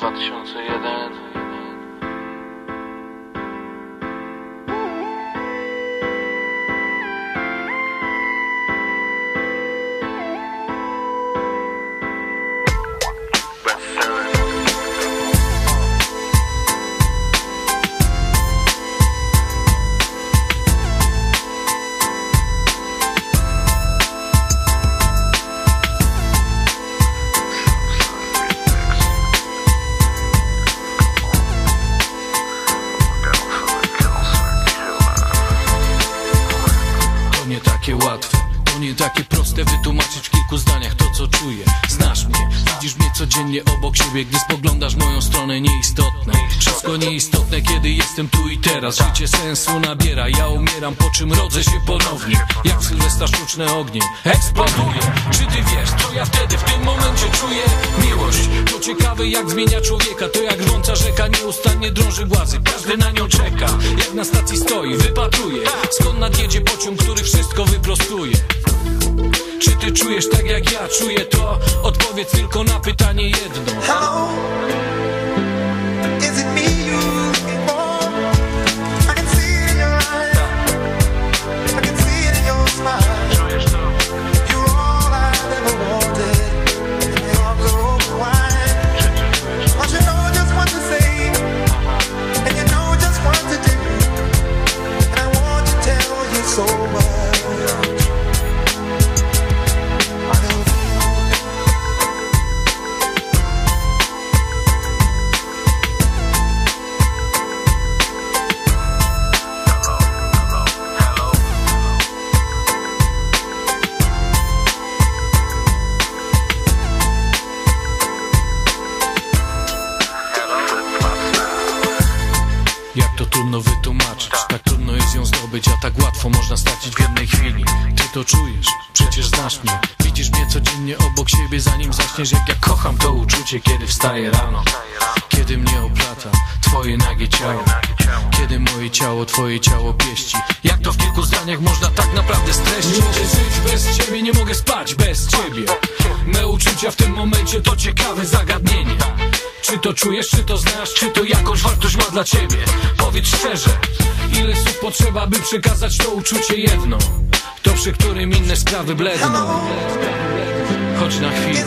2001 nie takie łatwe, to nie takie proste wytłumaczyć w kilku zdaniach to co czuję. Znasz mnie, widzisz mnie codziennie obok siebie, gdy spoglądasz moją stronę nieistotne. Wszystko nieistotne, kiedy jestem tu i teraz. Życie sensu nabiera, ja umieram, po czym rodzę się ponownie Sylwestra sztuczne ognie, eksploduje. Czy ty wiesz, co ja wtedy w tym momencie czuję? Miłość, to ciekawe jak zmienia człowieka. To jak rwąca rzeka nieustannie drąży głazy Każdy na nią czeka, jak na stacji stoi, wypatruje. Skąd nadjedzie pociąg, który wszystko wyprostuje? Czy ty czujesz tak jak ja czuję to? Odpowiedz tylko na pytanie jedno. Hello, trudno wytłumaczyć. Tak trudno jest ją zdobyć, a tak łatwo można stracić w jednej chwili. Ty to czujesz, przecież znasz mnie. Widzisz mnie codziennie obok siebie zanim zaśniesz Jak ja kocham to uczucie, kiedy wstaję rano. Kiedy mnie oplata twoje nagie ciało. Kiedy moje ciało twoje ciało pieści. Jak to w kilku zdaniach można tak naprawdę streścić? Nie mogę żyć bez ciebie, nie mogę spać bez ciebie. Me uczucia w tym momencie to ciekawe zagadnienie czy to czujesz, czy to znasz, czy to jakąś wartość ma dla ciebie? Powiedz szczerze, ile słów potrzeba, by przekazać to uczucie jedno? To przy którym inne sprawy bledną. Chodź na chwilę